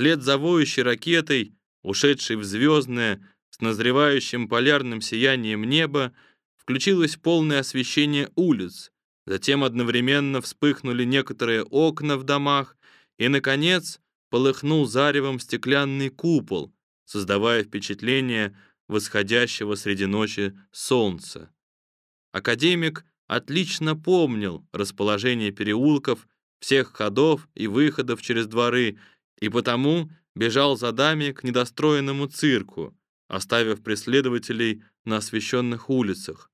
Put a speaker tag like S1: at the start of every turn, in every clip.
S1: Вслед за воющей ракетой, ушедшей в звездное, с назревающим полярным сиянием неба, включилось полное освещение улиц, затем одновременно вспыхнули некоторые окна в домах, и, наконец, полыхнул заревом стеклянный купол, создавая впечатление восходящего среди ночи солнца. Академик отлично помнил расположение переулков, всех ходов и выходов через дворы и потому бежал за дами к недостроенному цирку, оставив преследователей на освещенных улицах.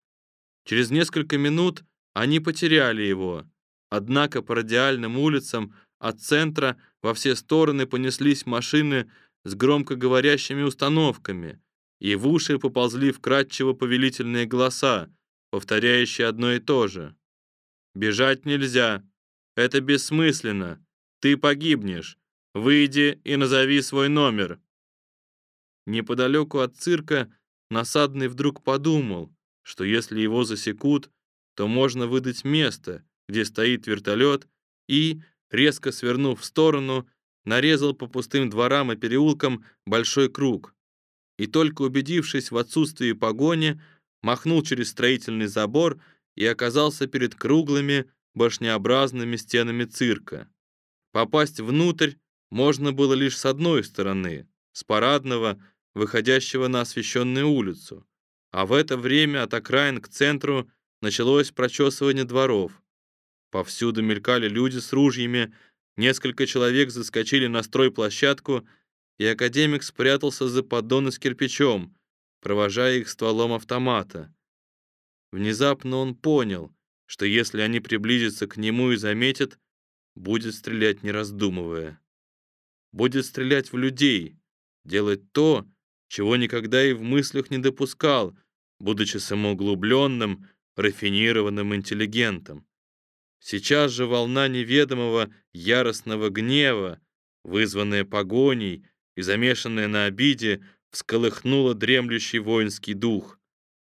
S1: Через несколько минут они потеряли его, однако по радиальным улицам от центра во все стороны понеслись машины с громкоговорящими установками, и в уши поползли вкрадчиво повелительные голоса, повторяющие одно и то же. «Бежать нельзя. Это бессмысленно. Ты погибнешь. Выйди и назови свой номер». Неподалеку от цирка насадный вдруг подумал, что если его засекут, то можно выдать место, где стоит вертолет, и, резко свернув в сторону, нарезал по пустым дворам и переулкам большой круг. И только убедившись в отсутствии погони, махнул через строительный забор и оказался перед круглыми башнеобразными стенами цирка. Попасть внутрь можно было лишь с одной стороны, с парадного, выходящего на освещенную улицу. А в это время от окраин к центру началось прочесывание дворов. Повсюду мелькали люди с ружьями, несколько человек заскочили на стройплощадку, и академик спрятался за поддоны с кирпичом, провожая их стволом автомата. Внезапно он понял, что если они приблизятся к нему и заметят, будет стрелять не раздумывая будет стрелять в людей, делать то, чего никогда и в мыслях не допускал, будучи самоуглубленным, рафинированным интеллигентом. Сейчас же волна неведомого яростного гнева, вызванная погоней и замешанная на обиде, всколыхнула дремлющий воинский дух.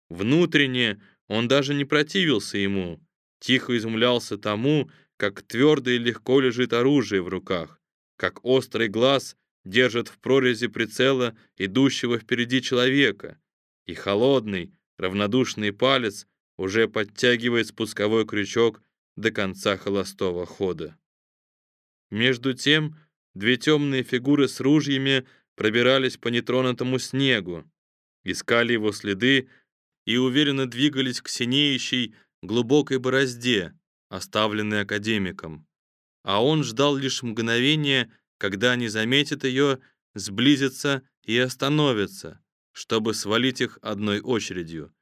S1: Внутренне он даже не противился ему, тихо изумлялся тому, как твердо и легко лежит оружие в руках как острый глаз держит в прорези прицела идущего впереди человека, и холодный, равнодушный палец уже подтягивает спусковой крючок до конца холостого хода. Между тем, две темные фигуры с ружьями пробирались по нетронутому снегу, искали его следы и уверенно двигались к синеющей глубокой борозде, оставленной академиком а он ждал лишь мгновения, когда они заметят ее, сблизятся и остановятся, чтобы свалить их одной очередью.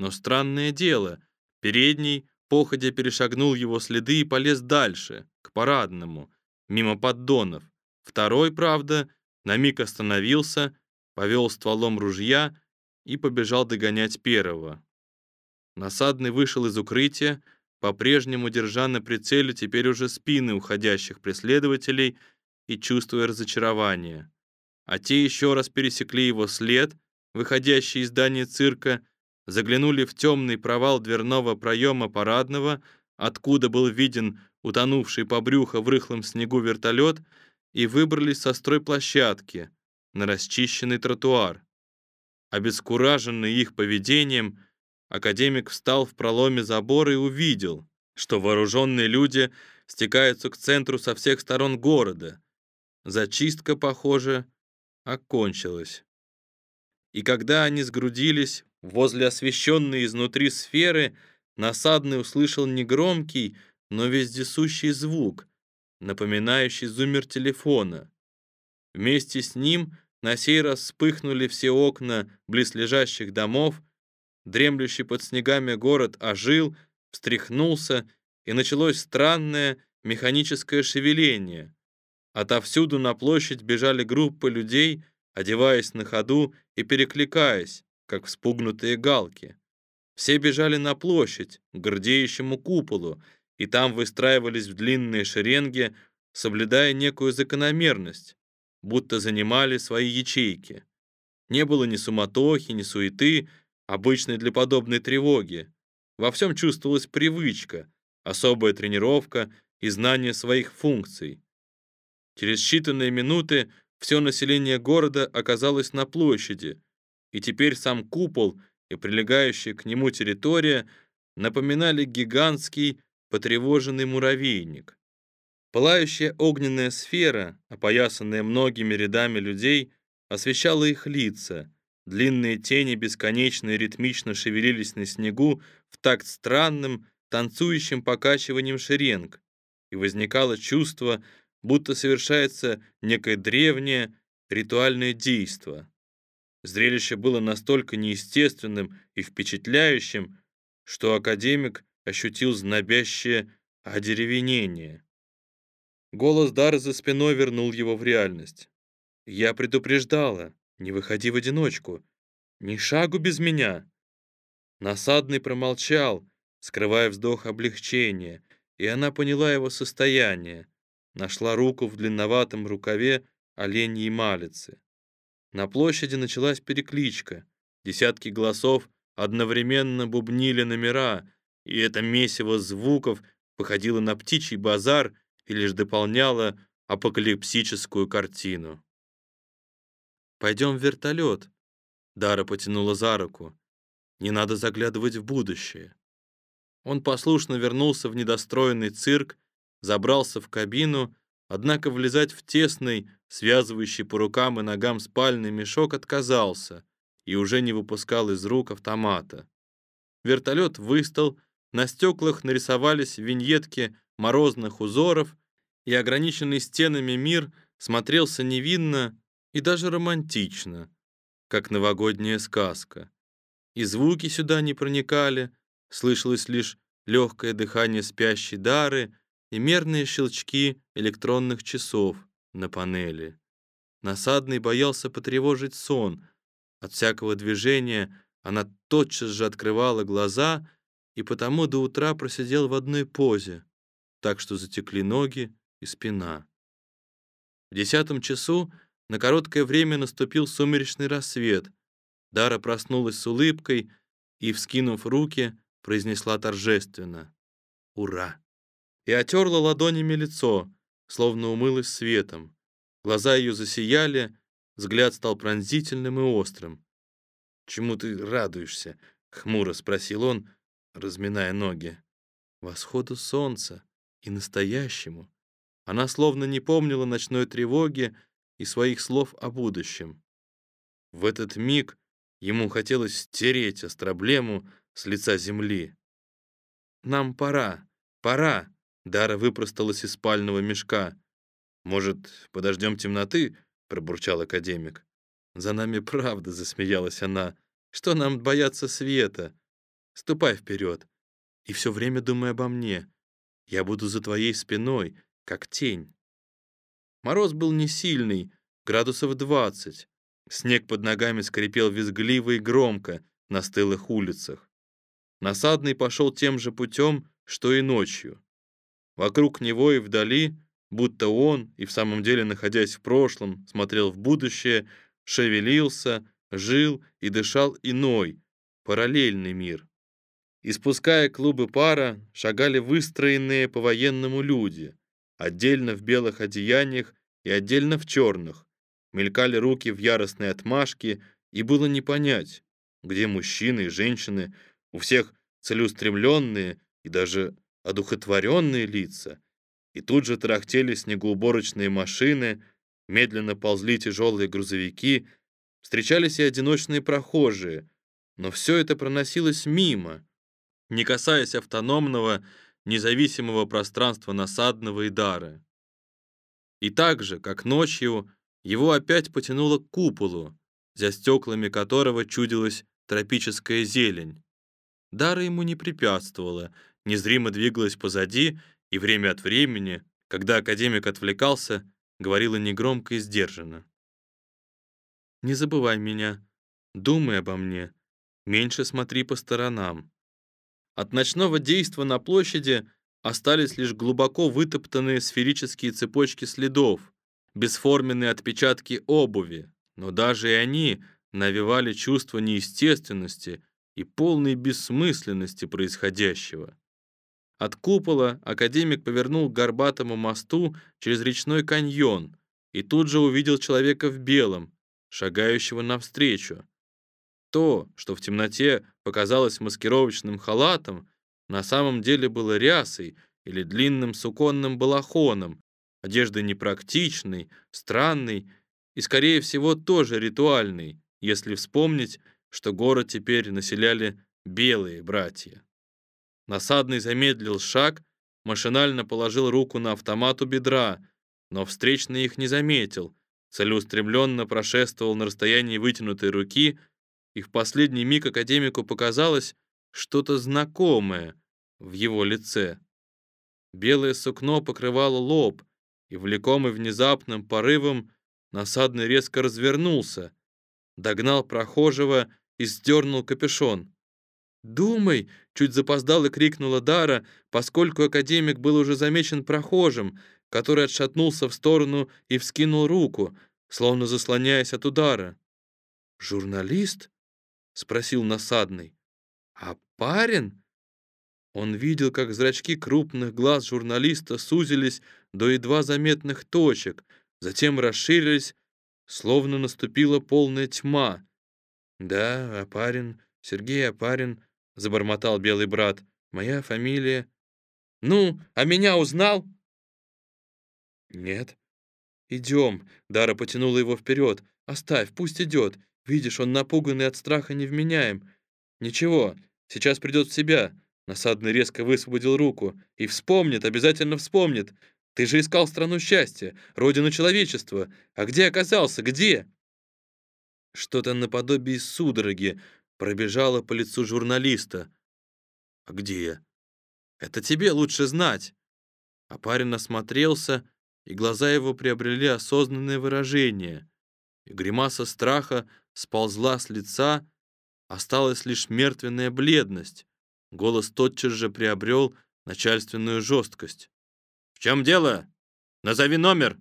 S1: Но странное дело, передний походя перешагнул его следы и полез дальше, к парадному, мимо поддонов. Второй, правда, на миг остановился, повел стволом ружья и побежал догонять первого. Насадный вышел из укрытия, по-прежнему держа на прицеле теперь уже спины уходящих преследователей и чувствуя разочарование. А те еще раз пересекли его след, выходящий из здания цирка, заглянули в темный провал дверного проема парадного, откуда был виден утонувший по брюхо в рыхлом снегу вертолет, и выбрались со стройплощадки на расчищенный тротуар. Обескураженный их поведением, Академик встал в проломе забора и увидел, что вооруженные люди стекаются к центру со всех сторон города. Зачистка, похоже, окончилась. И когда они сгрудились возле освещенной изнутри сферы, насадный услышал негромкий, но вездесущий звук, напоминающий зуммер телефона. Вместе с ним на сей раз вспыхнули все окна близлежащих домов, Дремлющий под снегами город ожил, встряхнулся, и началось странное механическое шевеление. Отовсюду на площадь бежали группы людей, одеваясь на ходу и перекликаясь, как вспугнутые галки. Все бежали на площадь, к гордеющему куполу, и там выстраивались в длинные шеренги, соблюдая некую закономерность, будто занимали свои ячейки. Не было ни суматохи, ни суеты, обычной для подобной тревоги. Во всем чувствовалась привычка, особая тренировка и знание своих функций. Через считанные минуты все население города оказалось на площади, и теперь сам купол и прилегающая к нему территория напоминали гигантский потревоженный муравейник. Пылающая огненная сфера, опоясанная многими рядами людей, освещала их лица. Длинные тени бесконечно и ритмично шевелились на снегу в такт странным, танцующим покачиванием шеренг, и возникало чувство, будто совершается некое древнее ритуальное действо. Зрелище было настолько неестественным и впечатляющим, что академик ощутил знобящее одеревенение. Голос Дары за спиной вернул его в реальность. «Я предупреждала, не выходи в одиночку. Ни шагу без меня!» Насадный промолчал, скрывая вздох облегчения, и она поняла его состояние. Нашла руку в длинноватом рукаве оленьей малицы. На площади началась перекличка. Десятки голосов одновременно бубнили номера, и это месиво звуков походило на птичий базар и лишь дополняло апокалипсическую картину. «Пойдем в вертолет», — Дара потянула за руку. «Не надо заглядывать в будущее». Он послушно вернулся в недостроенный цирк, забрался в кабину, однако влезать в тесный, связывающий по рукам и ногам спальный мешок отказался и уже не выпускал из рук автомата. Вертолет выстал, на стеклах нарисовались виньетки морозных узоров, и ограниченный стенами мир смотрелся невинно и даже романтично, как новогодняя сказка. И звуки сюда не проникали, слышалось лишь легкое дыхание спящей Дары и мерные щелчки электронных часов на панели. Насадный боялся потревожить сон. От всякого движения она тотчас же открывала глаза и потому до утра просидел в одной позе, так что затекли ноги и спина. В десятом часу на короткое время наступил сумеречный рассвет. Дара проснулась с улыбкой и, вскинув руки, произнесла торжественно «Ура!» И отерла ладонями лицо, словно умылась светом. Глаза ее засияли, взгляд стал пронзительным и острым. «Чему ты радуешься?» — хмуро спросил он, разминая ноги. «Восходу солнца и настоящему». Она словно не помнила ночной тревоги и своих слов о будущем. В этот миг ему хотелось стереть астроблему с лица земли. «Нам пора, пора!» Дара выпросталась из спального мешка. «Может, подождем темноты?» — пробурчал академик. «За нами правда», — засмеялась она. «Что нам бояться света? Ступай вперед. И все время думай обо мне. Я буду за твоей спиной, как тень». Мороз был не сильный, градусов двадцать. Снег под ногами скрипел визгливо и громко на стылых улицах. Насадный пошел тем же путем, что и ночью. Вокруг него и вдали, будто он, и в самом деле, находясь в прошлом, смотрел в будущее, шевелился, жил и дышал иной, параллельный мир. Испуская клубы пара, шагали выстроенные по-военному люди, отдельно в белых одеяниях и отдельно в черных. Мелькали руки в яростной отмашке, и было не понять, где мужчины и женщины, у всех целеустремленные и даже одухотворенные лица, и тут же тарахтели снегоуборочные машины, медленно ползли тяжелые грузовики, встречались и одиночные прохожие, но все это проносилось мимо, не касаясь автономного, независимого пространства насадного и дара. И так же, как ночью, его опять потянуло к куполу, за стеклами которого чудилась тропическая зелень. Дара ему не препятствовала — незримо двигалась позади и время от времени, когда академик отвлекался, говорила негромко и сдержанно. «Не забывай меня, думай обо мне, меньше смотри по сторонам». От ночного действа на площади остались лишь глубоко вытоптанные сферические цепочки следов, бесформенные отпечатки обуви, но даже и они навевали чувство неестественности и полной бессмысленности происходящего. От купола академик повернул к горбатому мосту через речной каньон и тут же увидел человека в белом, шагающего навстречу. То, что в темноте показалось маскировочным халатом, на самом деле было рясой или длинным суконным балахоном, одеждой непрактичной, странной и, скорее всего, тоже ритуальной, если вспомнить, что город теперь населяли белые братья. Насадный замедлил шаг, машинально положил руку на автомат у бедра, но встречный их не заметил, целеустремленно прошествовал на расстоянии вытянутой руки, и в последний миг академику показалось что-то знакомое в его лице. Белое сукно покрывало лоб, и, влекомый внезапным порывом, насадный резко развернулся, догнал прохожего и сдернул капюшон. «Думай!» — чуть запоздал и крикнула Дара, поскольку академик был уже замечен прохожим, который отшатнулся в сторону и вскинул руку, словно заслоняясь от удара. «Журналист?» — спросил насадный. «А парень?» Он видел, как зрачки крупных глаз журналиста сузились до едва заметных точек, затем расширились, словно наступила полная тьма. «Да, Апарин, Сергей Апарин», — забормотал белый брат, — «моя фамилия». «Ну, а меня узнал?» «Нет». «Идем», — Дара потянула его вперед. «Оставь, пусть идет. Видишь, он напуганный от страха невменяем. Ничего, сейчас придет в себя». Насадный резко высвободил руку. «И вспомнит, обязательно вспомнит. Ты же искал страну счастья, родину человечества. А где оказался? Где?» Что-то наподобие судороги пробежало по лицу журналиста. «А где я?» «Это тебе лучше знать». А парень осмотрелся, и глаза его приобрели осознанное выражение. И гримаса страха сползла с лица, осталась лишь мертвенная бледность. Голос тотчас же приобрел начальственную жесткость. «В чем дело? Назови номер!»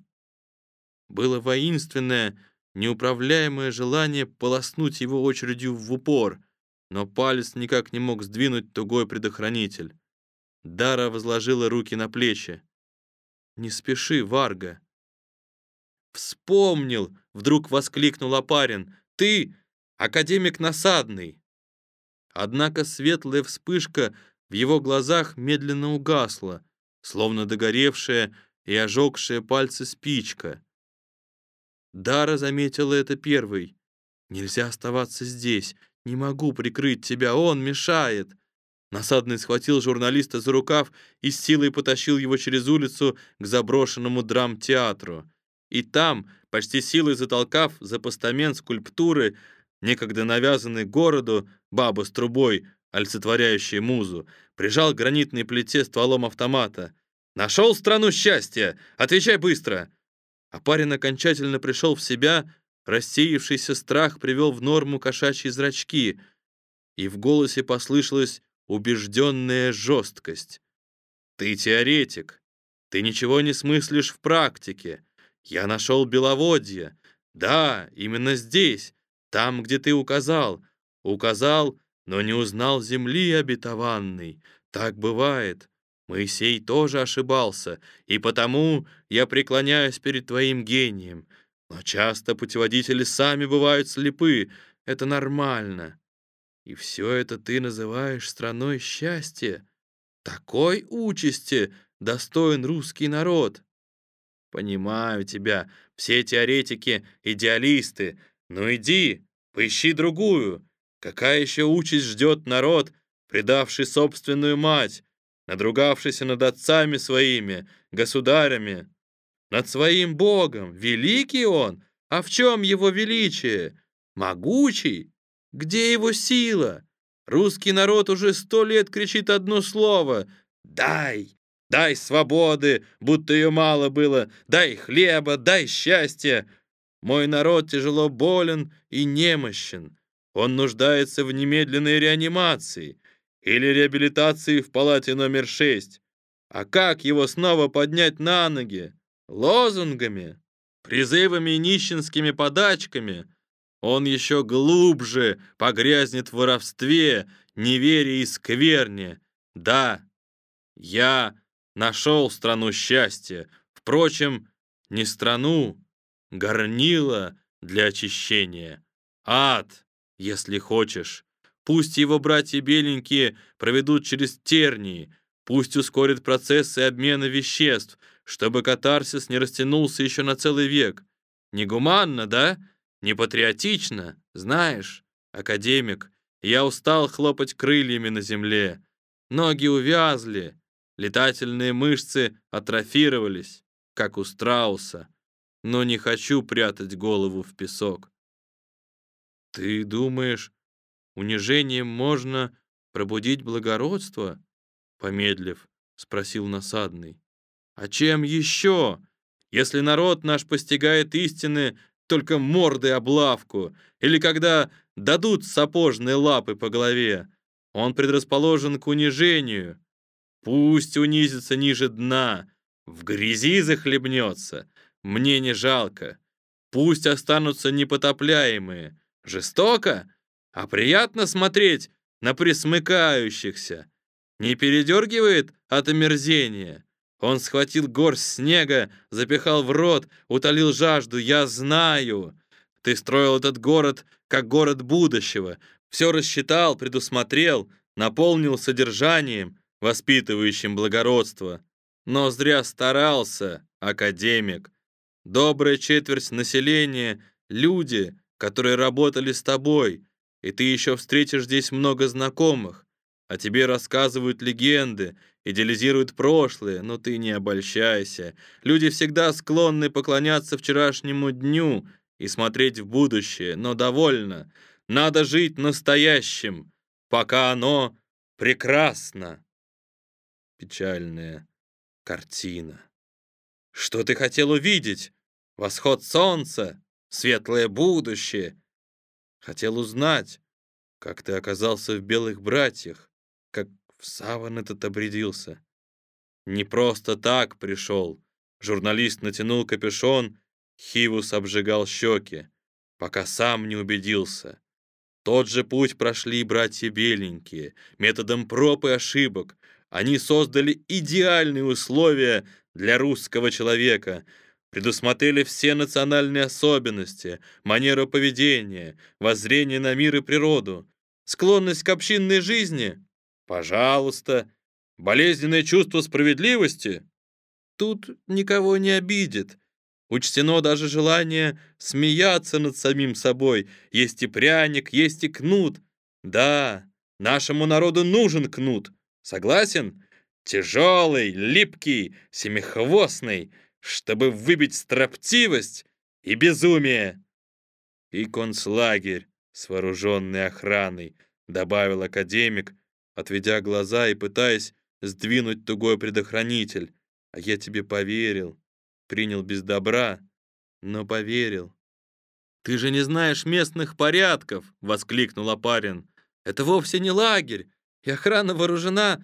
S1: Было воинственное, неуправляемое желание полоснуть его очередью в упор, но палец никак не мог сдвинуть тугой предохранитель. Дара возложила руки на плечи. «Не спеши, Варга!» «Вспомнил!» — вдруг воскликнул Апарин. «Ты — академик Насадный!» Однако светлая вспышка в его глазах медленно угасла, словно догоревшая и ожегшая пальцы спичка. Дара заметила это первой. «Нельзя оставаться здесь. Не могу прикрыть тебя, он мешает!» Насадный схватил журналиста за рукав и с силой потащил его через улицу к заброшенному драмтеатру. И там, почти силой затолкав за постамент скульптуры, некогда навязанный городу, баба с трубой, олицетворяющая музу, прижал к гранитной плите стволом автомата. «Нашел страну счастья! Отвечай быстро!» А парень окончательно пришел в себя, рассеявшийся страх привел в норму кошачьи зрачки, и в голосе послышалось убежденная жесткость. «Ты теоретик. Ты ничего не смыслишь в практике. Я нашел беловодье. Да, именно здесь, там, где ты указал. Указал, но не узнал земли обетованной. Так бывает. Моисей тоже ошибался, и потому я преклоняюсь перед твоим гением. Но часто путеводители сами бывают слепы. Это нормально. И все это ты называешь страной счастья? Такой участи достоин русский народ. Понимаю тебя, все теоретики — идеалисты. Ну иди, поищи другую. Какая еще участь ждет народ, предавший собственную мать, надругавшийся над отцами своими, государями, над своим Богом? Великий он? А в чем его величие? Могучий? Где его сила? Русский народ уже сто лет кричит одно слово «Дай! Дай свободы, будто ее мало было! Дай хлеба, дай счастья!» Мой народ тяжело болен и немощен. Он нуждается в немедленной реанимации или реабилитации в палате номер 6. А как его снова поднять на ноги? Лозунгами? Призывами и нищенскими подачками? Он еще глубже погрязнет в воровстве, неверии и скверне. Да, я нашел страну счастья. Впрочем, не страну, горнило для очищения. Ад, если хочешь. Пусть его братья беленькие проведут через тернии, пусть ускорит процессы обмена веществ, чтобы катарсис не растянулся еще на целый век. Негуманно, да? Не патриотично, знаешь, академик. Я устал хлопать крыльями на земле. Ноги увязли, летательные мышцы атрофировались, как у страуса. Но не хочу прятать голову в песок. Ты думаешь, унижением можно пробудить благородство? Помедлив, спросил насадный. А чем еще? Если народ наш постигает истины только мордой облавку, или когда дадут сапожные лапы по голове, он предрасположен к унижению. Пусть унизится ниже дна, в грязи захлебнется, мне не жалко. Пусть останутся непотопляемые, Жестоко? А приятно смотреть на присмыкающихся. Не передергивает от омерзения. Он схватил горсть снега, запихал в рот, утолил жажду. Я знаю. Ты строил этот город как город будущего. Все рассчитал, предусмотрел, наполнил содержанием, воспитывающим благородство. Но зря старался, академик. Добрая четверть населения — люди, которые работали с тобой, и ты еще встретишь здесь много знакомых. А тебе рассказывают легенды, идеализируют прошлое, но ты не обольщайся. Люди всегда склонны поклоняться вчерашнему дню и смотреть в будущее, но довольно. Надо жить настоящим, пока оно прекрасно. Печальная картина. Что ты хотел увидеть? Восход солнца? светлое будущее. Хотел узнать, как ты оказался в белых братьях, как в саван этот обрядился. Не просто так пришел. Журналист натянул капюшон, Хивус обжигал щеки, пока сам не убедился. Тот же путь прошли братья Беленькие, методом проб и ошибок. Они создали идеальные условия для русского человека — предусмотрели все национальные особенности, манеру поведения, воззрение на мир и природу, склонность к общинной жизни? Пожалуйста. Болезненное чувство справедливости? Тут никого не обидит. Учтено даже желание смеяться над самим собой. Есть и пряник, есть и кнут. Да, нашему народу нужен кнут. Согласен? Тяжелый, липкий, семихвостный — чтобы выбить строптивость и безумие. И концлагерь с вооруженной охраной, добавил академик, отведя глаза и пытаясь сдвинуть тугой предохранитель. А я тебе поверил, принял без добра, но поверил. «Ты же не знаешь местных порядков!» — воскликнул Апарин. «Это вовсе не лагерь, и охрана вооружена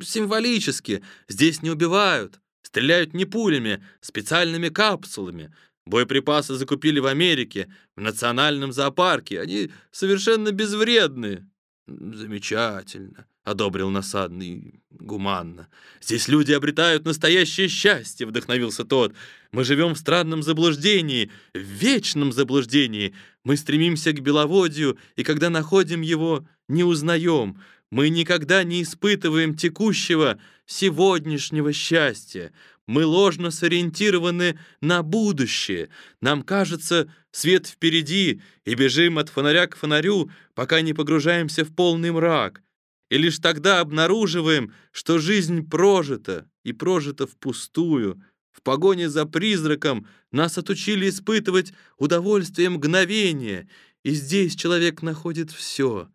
S1: символически. Здесь не убивают. Стреляют не пулями, специальными капсулами. Боеприпасы закупили в Америке, в национальном зоопарке. Они совершенно безвредны. Замечательно, одобрил насадный гуманно. Здесь люди обретают настоящее счастье, вдохновился тот. Мы живем в странном заблуждении, в вечном заблуждении. Мы стремимся к беловодью, и когда находим его, не узнаем. Мы никогда не испытываем текущего, сегодняшнего счастья. Мы ложно сориентированы на будущее. Нам кажется, свет впереди, и бежим от фонаря к фонарю, пока не погружаемся в полный мрак. И лишь тогда обнаруживаем, что жизнь прожита, и прожита впустую. В погоне за призраком нас отучили испытывать удовольствие мгновения, и здесь человек находит все.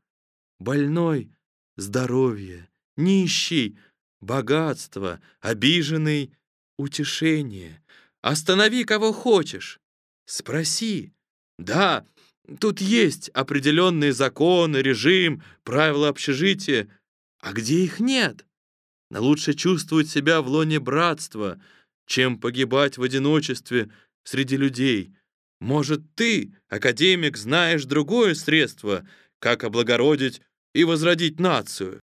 S1: Больной здоровье, нищий — богатство, обиженный — утешение. Останови кого хочешь. Спроси. Да, тут есть определенные законы, режим, правила общежития. А где их нет? но лучше чувствовать себя в лоне братства, чем погибать в одиночестве среди людей. Может, ты, академик, знаешь другое средство, как облагородить и возродить нацию?»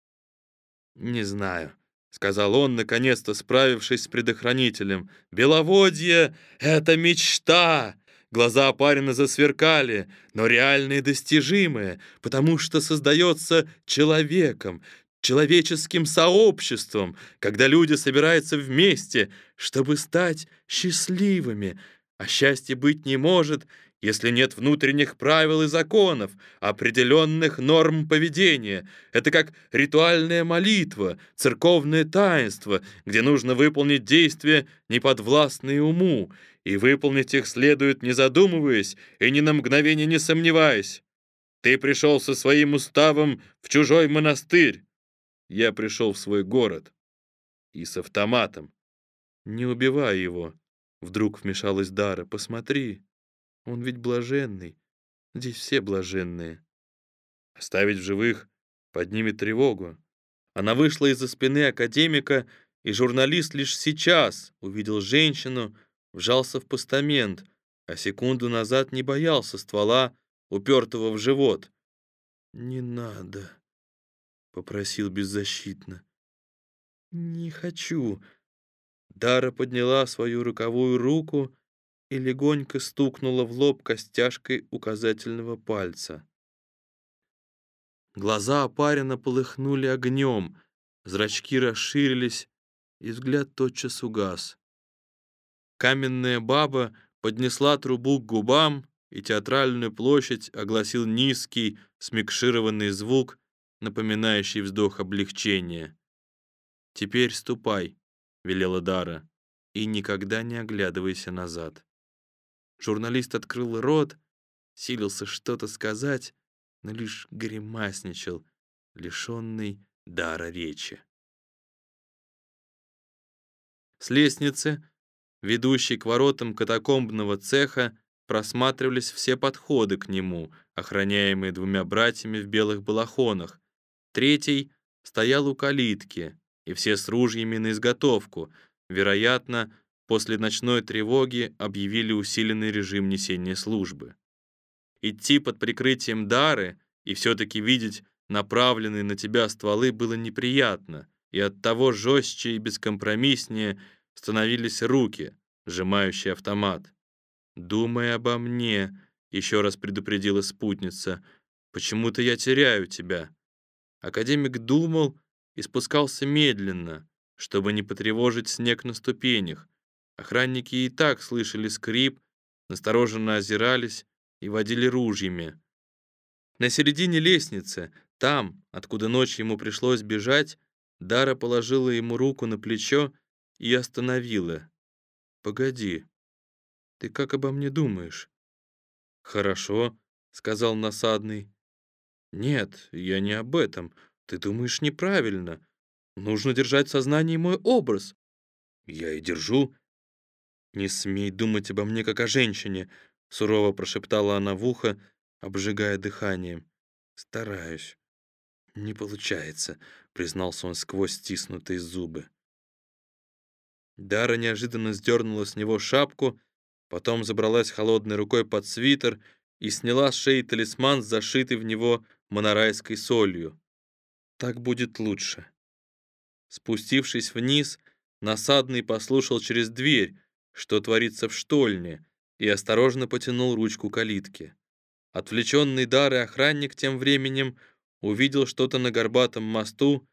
S1: «Не знаю», — сказал он, наконец-то справившись с предохранителем. «Беловодье — это мечта!» Глаза Апарина засверкали, но реальные достижимые, потому что создается человеком, человеческим сообществом, когда люди собираются вместе, чтобы стать счастливыми. А счастье быть не может, если нет внутренних правил и законов, определенных норм поведения. Это как ритуальная молитва, церковное таинство, где нужно выполнить действия, неподвластные уму, и выполнить их следует, не задумываясь и ни на мгновение не сомневаясь. Ты пришел со своим уставом в чужой монастырь. Я пришел в свой город. И с автоматом. Не убивай его. Вдруг вмешалась Дара. Посмотри. Он ведь блаженный. Здесь все блаженные. Оставить в живых поднимет тревогу. Она вышла из-за спины академика, и журналист лишь сейчас увидел женщину, вжался в постамент, а секунду назад не боялся ствола, упертого в живот. «Не надо», — попросил беззащитно. «Не хочу». Дара подняла свою руковую руку и легонько стукнула в лоб костяшкой указательного пальца. Глаза опарина полыхнули огнем, зрачки расширились, и взгляд тотчас угас. Каменная баба поднесла трубу к губам, и театральную площадь огласил низкий, смикшированный звук, напоминающий вздох облегчения. «Теперь ступай», — велела Дара, — «и никогда не оглядывайся назад». Журналист открыл рот, силился что-то сказать, но лишь гримасничал, лишенный дара речи. С лестницы, ведущей к воротам катакомбного цеха, просматривались все подходы к нему, охраняемые двумя братьями в белых балахонах. Третий стоял у калитки, и все с ружьями на изготовку, вероятно, после ночной тревоги объявили усиленный режим несения службы. Идти под прикрытием дары и все-таки видеть направленные на тебя стволы было неприятно, и оттого жестче и бескомпромисснее становились руки, сжимающие автомат. «Думай обо мне», — еще раз предупредила спутница, «почему-то я теряю тебя». Академик думал и спускался медленно, чтобы не потревожить снег на ступенях, Охранники и так слышали скрип, настороженно озирались и водили ружьями. На середине лестницы, там, откуда ночью ему пришлось бежать, Дара положила ему руку на плечо и остановила. «Погоди, ты как обо мне думаешь?» «Хорошо», — сказал насадный. «Нет, я не об этом. Ты думаешь неправильно. Нужно держать в сознании мой образ». «Я и держу. «Не смей думать обо мне, как о женщине», — сурово прошептала она в ухо, обжигая дыханием. «Стараюсь». «Не получается», — признался он сквозь стиснутые зубы. Дара неожиданно сдернула с него шапку, потом забралась холодной рукой под свитер и сняла с шеи талисман, зашитый в него монорайской солью. «Так будет лучше». Спустившись вниз, насадный послушал через дверь, что творится в штольне, и осторожно потянул ручку калитки. Отвлеченный дар и охранник тем временем увидел что-то на горбатом мосту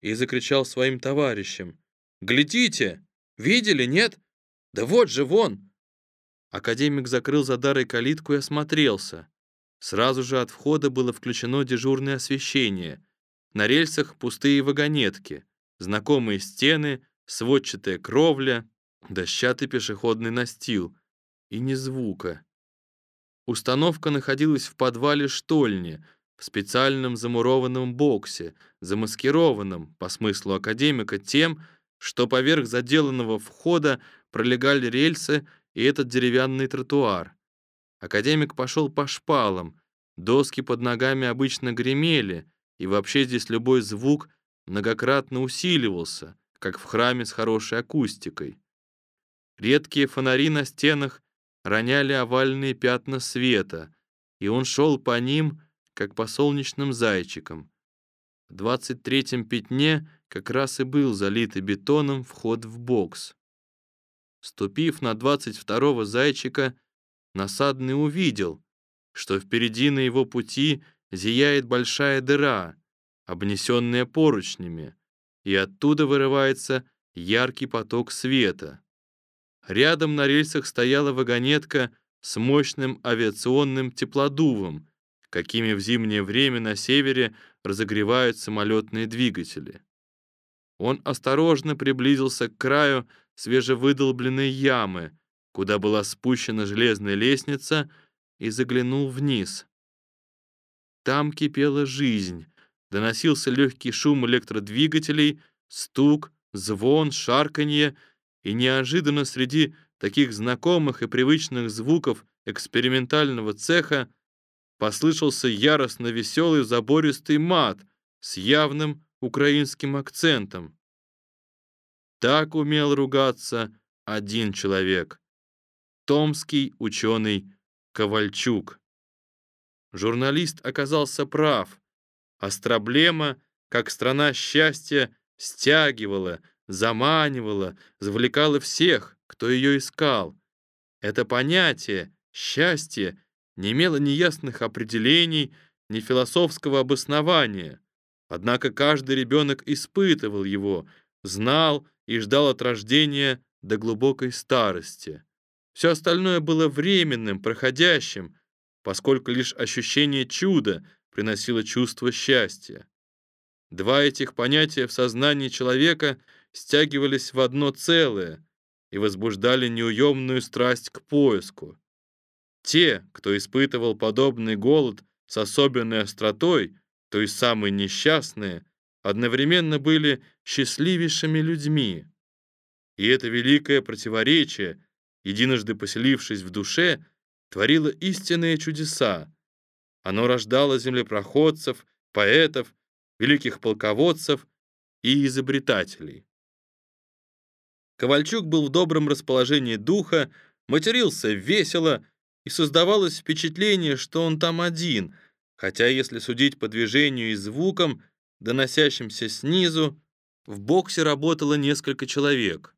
S1: и закричал своим товарищам. «Глядите! Видели, нет? Да вот же, вон!» Академик закрыл за Дарой калитку и осмотрелся. Сразу же от входа было включено дежурное освещение. На рельсах пустые вагонетки, знакомые стены, сводчатая кровля, дощатый пешеходный настил и ни звука. Установка находилась в подвале штольни, в специальном замурованном боксе, замаскированном, по смыслу академика, тем, что поверх заделанного входа пролегали рельсы и этот деревянный тротуар. Академик пошел по шпалам, доски под ногами обычно гремели, и вообще здесь любой звук многократно усиливался, как в храме с хорошей акустикой. Редкие фонари на стенах роняли овальные пятна света, и он шел по ним, как по солнечным зайчикам. В двадцать третьем пятне как раз и был залитый бетоном вход в бокс. Ступив на двадцать второго зайчика, насадный увидел, что впереди на его пути зияет большая дыра, обнесенная поручнями, и оттуда вырывается яркий поток света. Рядом на рельсах стояла вагонетка с мощным авиационным теплодувом, какими в зимнее время на севере разогревают самолетные двигатели. Он осторожно приблизился к краю свежевыдолбленной ямы, куда была спущена железная лестница, и заглянул вниз. Там кипела жизнь, доносился легкий шум электродвигателей, стук, звон, шарканье, и неожиданно среди таких знакомых и привычных звуков экспериментального цеха послышался яростно веселый забористый мат с явным украинским акцентом. Так умел ругаться один человек — томский ученый Ковальчук. Журналист оказался прав. Астроблема, как страна счастья, стягивала, заманивала, завлекала всех, кто ее искал. Это понятие, счастье, не имело ни ясных определений, ни философского обоснования. Однако каждый ребенок испытывал его, знал и ждал от рождения до глубокой старости. Все остальное было временным, проходящим, поскольку лишь ощущение чуда приносило чувство счастья. Два этих понятия в сознании человека стягивались в одно целое и возбуждали неуемную страсть к поиску. Те, кто испытывал подобный голод с особенной остротой, то есть самые несчастные, одновременно были счастливейшими людьми. И это великое противоречие, единожды поселившись в душе, творило истинные чудеса. Оно рождало землепроходцев, поэтов, великих полководцев и изобретателей. Ковальчук был в добром расположении духа, матерился весело, и создавалось впечатление, что он там один, хотя, если судить по движению и звукам, доносящимся снизу, в боксе работало несколько человек.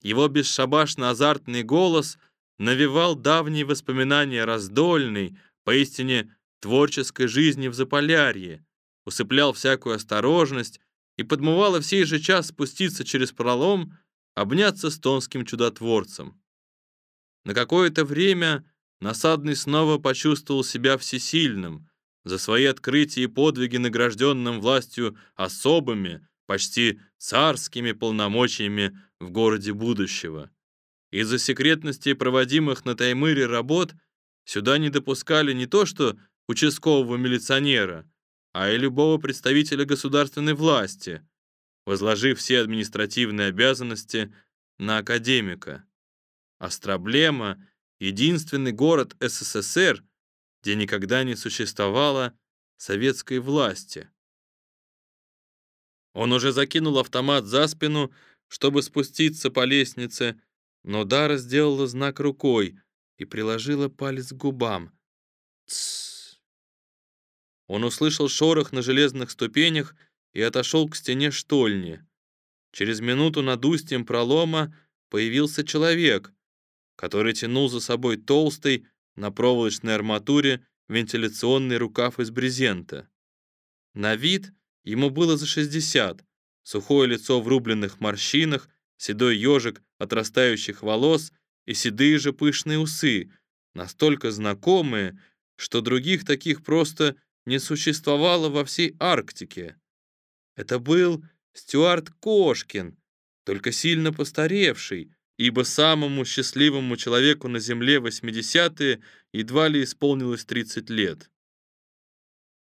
S1: Его бесшабашно-азартный голос навевал давние воспоминания раздольной, поистине творческой жизни в Заполярье, усыплял всякую осторожность и подмывало в сей же час спуститься через пролом, обняться с тонским чудотворцем. На какое-то время Насадный снова почувствовал себя всесильным, за свои открытия и подвиги награжденным властью особыми, почти царскими полномочиями в городе будущего. Из-за секретности проводимых на Таймыре работ сюда не допускали не то что участкового милиционера, а и любого представителя государственной власти, возложив все административные обязанности на академика. Астроблема единственный город СССР, где никогда не существовало советской власти. Он уже закинул автомат за спину, чтобы спуститься по лестнице, но Дара сделала знак рукой и приложила палец к губам. Тссс. Он услышал шорох на железных ступенях и отошел к стене штольни. Через минуту над устьем пролома появился человек, который тянул за собой толстый на проволочной арматуре вентиляционный рукав из брезента. На вид ему было за 60, сухое лицо в рубленных морщинах, седой ежик отрастающих волос и седые же пышные усы, настолько знакомые, что других таких просто не существовало во всей Арктике. Это был Стюарт Кошкин, только сильно постаревший, ибо самому счастливому человеку на земле 80-е едва ли исполнилось 30 лет.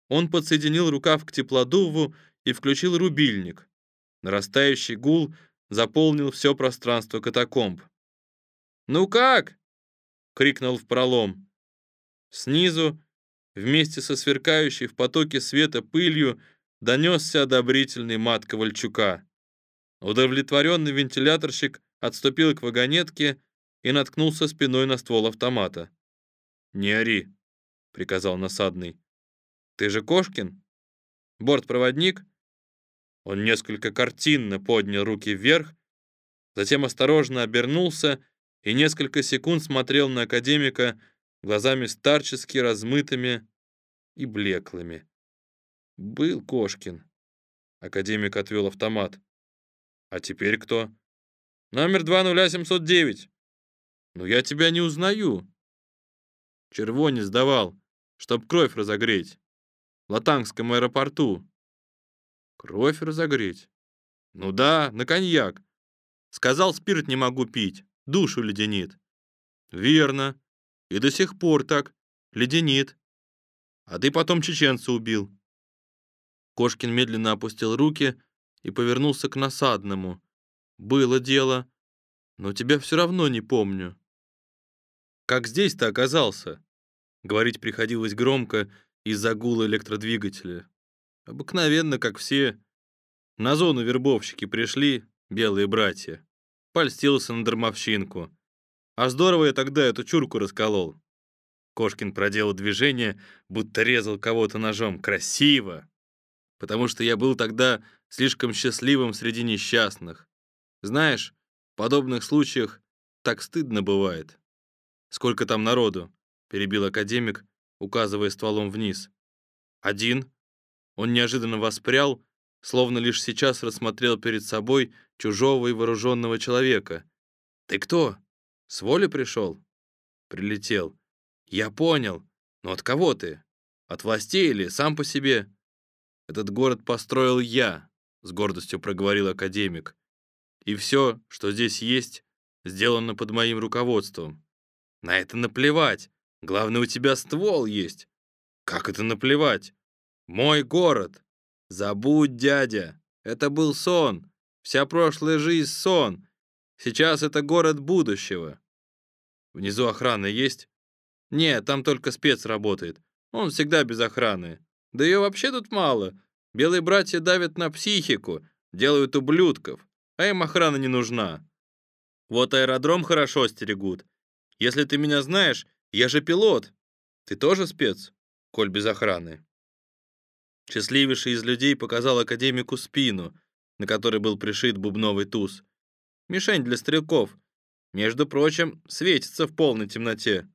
S1: Он подсоединил рукав к теплодуву и включил рубильник. Нарастающий гул заполнил все пространство катакомб. «Ну как?» — крикнул в пролом. Снизу, вместе со сверкающей в потоке света пылью, донесся одобрительный мат Ковальчука. Удовлетворенный вентиляторщик отступил к вагонетке и наткнулся спиной на ствол автомата. «Не ори», — приказал насадный. «Ты же Кошкин? Бортпроводник?» Он несколько картинно поднял руки вверх, затем осторожно обернулся и несколько секунд смотрел на академика глазами старчески размытыми и блеклыми. «Был Кошкин». Академик отвел автомат. «А теперь кто?» «Номер 20709». «Ну я тебя не узнаю». Червонец давал, чтоб кровь разогреть. В Латангском аэропорту. Кровь разогреть? Ну да, на коньяк. Сказал, спирт не могу пить, душу леденит. Верно. И до сих пор так. Леденит. А ты потом чеченца убил. Кошкин медленно опустил руки и повернулся к насадному. Было дело, но тебя все равно не помню. Как здесь ты оказался? Говорить приходилось громко из-за гула электродвигателя. Обыкновенно, как все. На зону вербовщики пришли, белые братья. Польстился на дармовщинку. А здорово я тогда эту чурку расколол. Кошкин проделал движение, будто резал кого-то ножом. Красиво! Потому что я был тогда слишком счастливым среди несчастных. Знаешь, в подобных случаях так стыдно бывает. Сколько там народу? Перебил академик, указывая стволом вниз. Один. Он неожиданно воспрял, словно лишь сейчас рассмотрел перед собой чужого и вооруженного человека. «Ты кто? С воли пришел?» «Прилетел. Я понял. Но от кого ты? От властей или сам по себе?» «Этот город построил я», — с гордостью проговорил академик. «И все, что здесь есть, сделано под моим руководством. На это наплевать. Главное, у тебя ствол есть». «Как это наплевать? Мой город. Забудь, дядя. Это был сон. Вся прошлая жизнь — сон. Сейчас это город будущего. Внизу охрана есть? Нет, там только спец работает. Он всегда без охраны. Да ее вообще тут мало. Белые братья давят на психику, делают ублюдков, а им охрана не нужна. Вот аэродром хорошо стерегут. Если ты меня знаешь, я же пилот. Ты тоже спец, коль без охраны. Счастливейший из людей показал академику спину, на которой был пришит бубновый туз. Мишень для стрелков. Между прочим, светится в полной темноте.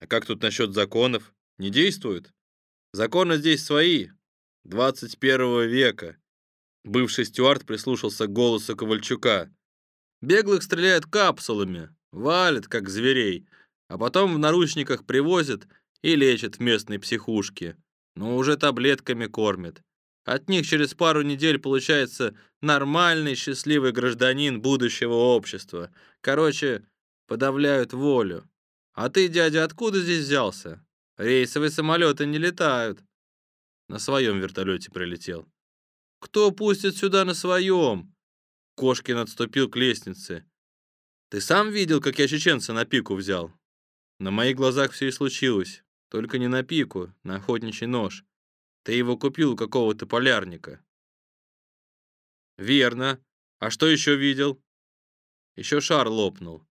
S1: А как тут насчет законов? Не действуют? Законы здесь свои. 21 века. Бывший стюард прислушался к голосу Ковальчука. Беглых стреляют капсулами, валят, как зверей, а потом в наручниках привозят и лечат в местной психушке но уже таблетками кормят. От них через пару недель получается нормальный, счастливый гражданин будущего общества. Короче, подавляют волю. А ты, дядя, откуда здесь взялся? Рейсовые самолеты не летают. На своем вертолете прилетел. Кто пустит сюда на своем? Кошкин отступил к лестнице. Ты сам видел, как я чеченца на пику взял? На моих глазах все и случилось. Только не на пику, на охотничий нож. Ты его купил у какого-то полярника. Верно. А что еще видел? Еще шар лопнул.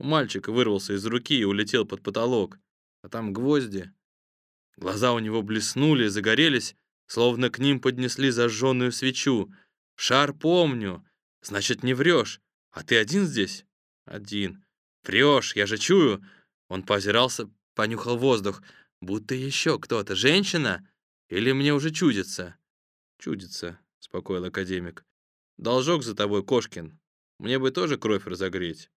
S1: У мальчика вырвался из руки и улетел под потолок. А там гвозди. Глаза у него блеснули, загорелись, словно к ним поднесли зажженную свечу. Шар помню. Значит, не врешь. А ты один здесь? Один. Врешь, я же чую. Он поозирался, Понюхал воздух. Будто еще кто-то. Женщина? Или мне уже чудится? Чудится, успокоил академик. Должок за тобой, Кошкин. Мне бы тоже кровь разогреть.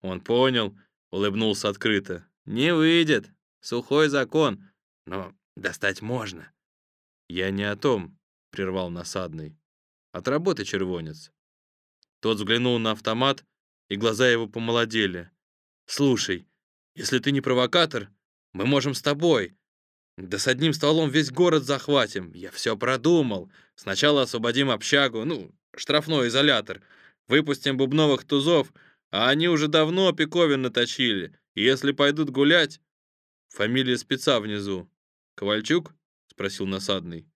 S1: Он понял, улыбнулся открыто. Не выйдет. Сухой закон. Но достать можно. Я не о том, прервал насадный. Отработай, червонец. Тот взглянул на автомат, и глаза его помолодели. «Слушай, если ты не провокатор, мы можем с тобой. Да с одним стволом весь город захватим. Я все продумал. Сначала освободим общагу, ну, штрафной изолятор. Выпустим бубновых тузов, а они уже давно пиковин наточили. И если пойдут гулять... Фамилия спеца внизу. Ковальчук? Спросил насадный.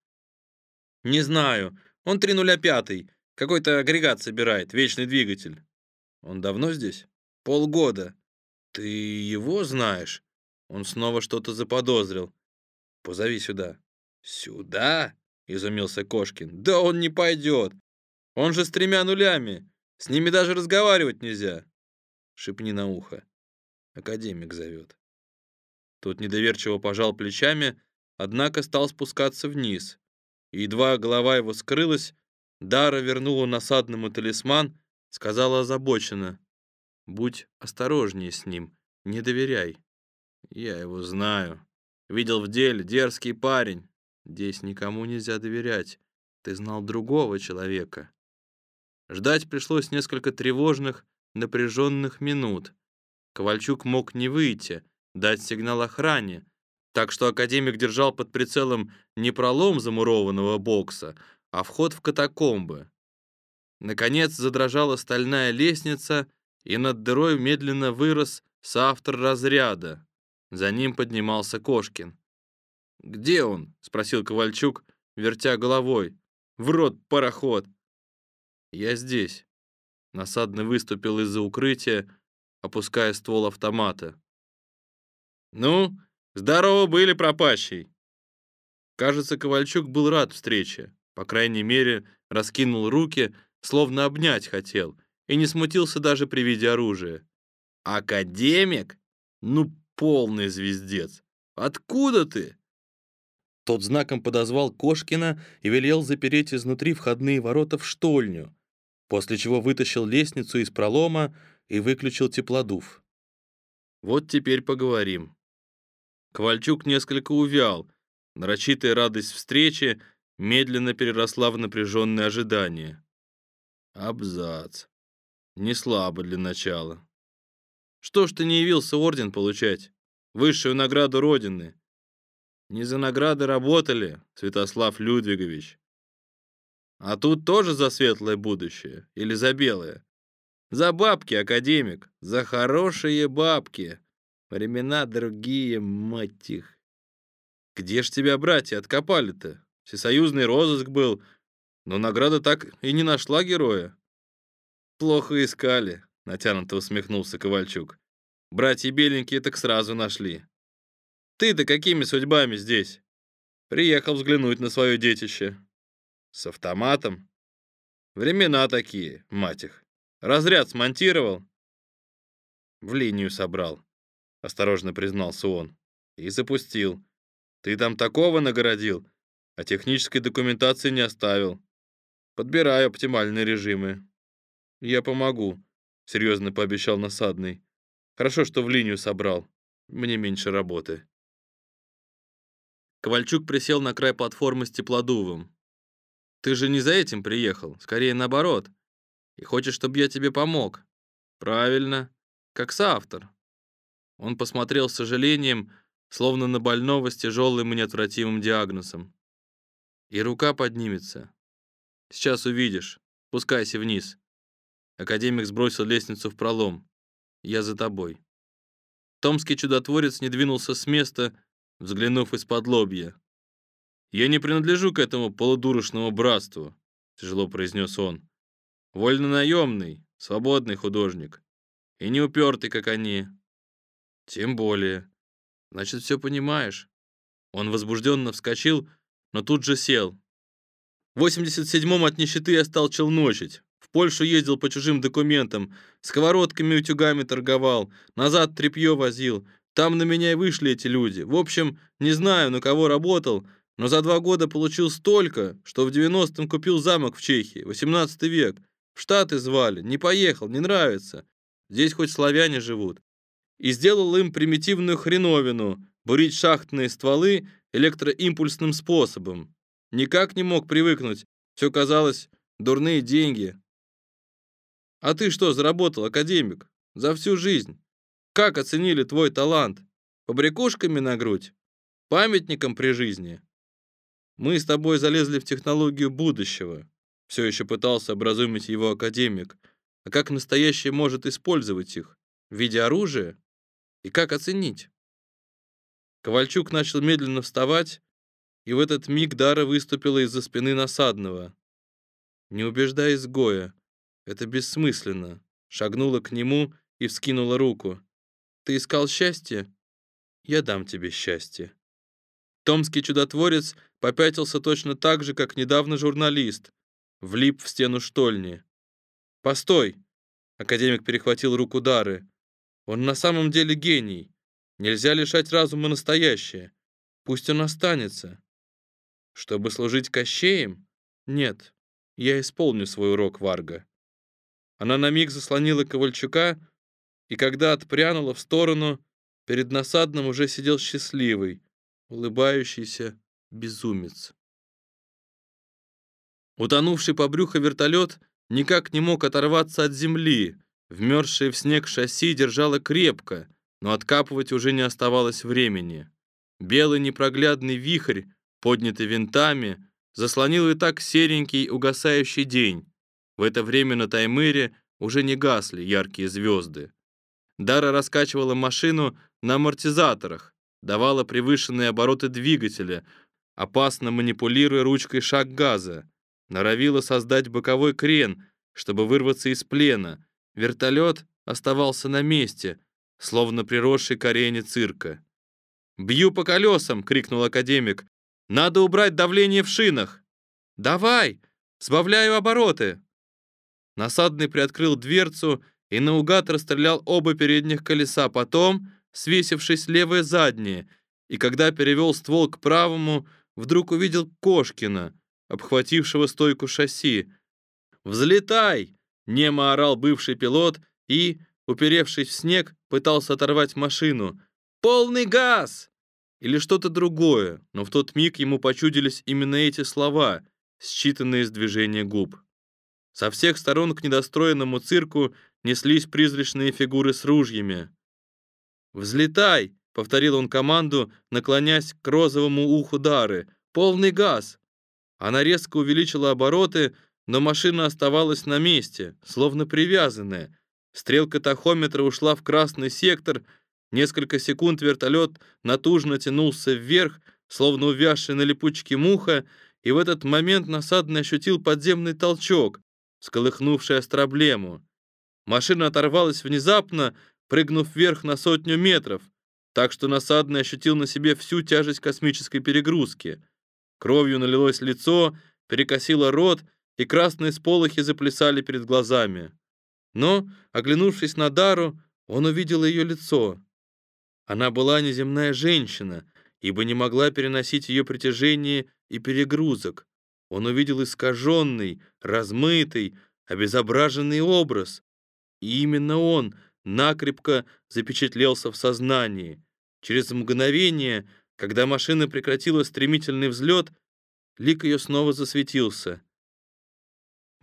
S1: Не знаю. Он 305. Какой-то агрегат собирает, вечный двигатель. Он давно здесь? Полгода. Ты его знаешь? Он снова что-то заподозрил. Позови сюда. Сюда? Изумился Кошкин. Да он не пойдет. Он же с тремя нулями. С ними даже разговаривать нельзя. Шипни на ухо. Академик зовет. Тот недоверчиво пожал плечами, однако стал спускаться вниз. И едва голова его скрылась, Дара вернула насадному талисман, сказала озабоченно. «Будь осторожнее с ним, не доверяй». «Я его знаю. Видел в деле, дерзкий парень. Здесь никому нельзя доверять. Ты знал другого человека». Ждать пришлось несколько тревожных, напряженных минут. Ковальчук мог не выйти, дать сигнал охране, так что академик держал под прицелом не пролом замурованного бокса, а вход в катакомбы. Наконец задрожала стальная лестница, и над дырой медленно вырос соавтор разряда. За ним поднимался Кошкин. «Где он?» — спросил Ковальчук, вертя головой. «В рот пароход!» «Я здесь». Насадный выступил из-за укрытия, опуская ствол автомата. «Ну, здорово были, пропащий!» Кажется, Ковальчук был рад встрече. По крайней мере, раскинул руки, словно обнять хотел, и не смутился даже при виде оружия. «Академик? Ну, полный звездец! Откуда ты?» Тот знаком подозвал Кошкина и велел запереть изнутри входные ворота в штольню, после чего вытащил лестницу из пролома и выключил теплодув. Вот теперь поговорим. Ковальчук несколько увял. Нарочитая радость встречи медленно переросла в напряженное ожидание. Абзац. Не слабо для начала. Что ж ты не явился орден получать? Высшую награду Родины. Не за награды работали, Святослав Людвигович. А тут тоже за светлое будущее или за белое? За бабки, академик, за хорошие бабки. Времена другие, мать их. Где ж тебя, братья, откопали-то? Всесоюзный розыск был, но награда так и не нашла героя. Плохо искали, натянуто усмехнулся Ковальчук. Братья беленькие так сразу нашли. Ты-то какими судьбами здесь? Приехал взглянуть на свое детище. С автоматом? Времена такие, мать их. Разряд смонтировал? В линию собрал, осторожно признался он. И запустил. Ты там такого нагородил, а технической документации не оставил. Подбираю оптимальные режимы. Я помогу, серьезно пообещал насадный. Хорошо, что в линию собрал. Мне меньше работы. Ковальчук присел на край платформы с теплодувом. Ты же не за этим приехал, скорее наоборот. И хочешь, чтобы я тебе помог? Правильно, как соавтор. Он посмотрел с сожалением, словно на больного с тяжелым и неотвратимым диагнозом. И рука поднимется. Сейчас увидишь. Спускайся вниз. Академик сбросил лестницу в пролом. Я за тобой. Томский чудотворец не двинулся с места, взглянув из-под лобья. «Я не принадлежу к этому полудурочному братству», — тяжело произнес он. «Вольно-наемный, свободный художник. И не упертый, как они». «Тем более. Значит, все понимаешь». Он возбужденно вскочил, но тут же сел. В 87-м от нищеты я стал челночить. В Польшу ездил по чужим документам, сковородками и утюгами торговал, назад тряпье возил. Там на меня и вышли эти люди. В общем, не знаю, на кого работал, но за два года получил столько, что в 90-м купил замок в Чехии, 18 век. В Штаты звали, не поехал, не нравится. Здесь хоть славяне живут. И сделал им примитивную хреновину, бурить шахтные стволы электроимпульсным способом. Никак не мог привыкнуть. Все казалось, дурные деньги. А ты что заработал, академик? За всю жизнь. Как оценили твой талант? Побрякушками на грудь? Памятником при жизни? Мы с тобой залезли в технологию будущего. Все еще пытался образумить его академик. А как настоящее может использовать их? В виде оружия? И как оценить? Ковальчук начал медленно вставать, и в этот миг Дара выступила из-за спины насадного. «Не убеждай изгоя. Это бессмысленно». Шагнула к нему и вскинула руку. «Ты искал счастье? Я дам тебе счастье». Томский чудотворец попятился точно так же, как недавно журналист. Влип в стену штольни. «Постой!» — академик перехватил руку Дары. «Он на самом деле гений. Нельзя лишать разума настоящее. Пусть он останется. Чтобы служить Кощеем? Нет, я исполню свой урок Варга». Она на миг заслонила Ковальчука, и когда отпрянула в сторону, перед насадным уже сидел счастливый, улыбающийся безумец. Утонувший по брюхо вертолет никак не мог оторваться от земли. Вмерзшее в снег шасси держало крепко, но откапывать уже не оставалось времени. Белый непроглядный вихрь, поднятый винтами, заслонил и так серенький угасающий день. В это время на Таймыре уже не гасли яркие звезды. Дара раскачивала машину на амортизаторах, давала превышенные обороты двигателя, опасно манипулируя ручкой шаг газа, норовила создать боковой крен, чтобы вырваться из плена. Вертолет оставался на месте, словно приросший к арене цирка. «Бью по колесам!» — крикнул академик. «Надо убрать давление в шинах!» «Давай! Сбавляю обороты!» Насадный приоткрыл дверцу и наугад расстрелял оба передних колеса, потом свесившись левое заднее, и когда перевел ствол к правому, вдруг увидел Кошкина, обхватившего стойку шасси. «Взлетай!» — немо орал бывший пилот и, уперевшись в снег, пытался оторвать машину. «Полный газ!» Или что-то другое, но в тот миг ему почудились именно эти слова, считанные из движения губ. Со всех сторон к недостроенному цирку неслись призрачные фигуры с ружьями. «Взлетай!» — повторил он команду, наклонясь к розовому уху Дары. «Полный газ!» Она резко увеличила обороты, но машина оставалась на месте, словно привязанная. Стрелка тахометра ушла в красный сектор. Несколько секунд вертолет натужно тянулся вверх, словно увязший на липучке муха, и в этот момент насадный ощутил подземный толчок, сколыхнувший астроблему. Машина оторвалась внезапно, прыгнув вверх на сотню метров, так что насадный ощутил на себе всю тяжесть космической перегрузки. Кровью налилось лицо, перекосило рот, и красные сполохи заплясали перед глазами. Но, оглянувшись на Дару, он увидел ее лицо. Она была неземная женщина, ибо не могла переносить ее притяжение и перегрузок. Он увидел искаженный, размытый, обезображенный образ. И именно он накрепко запечатлелся в сознании. Через мгновение, когда машина прекратила стремительный взлет, лик ее снова засветился.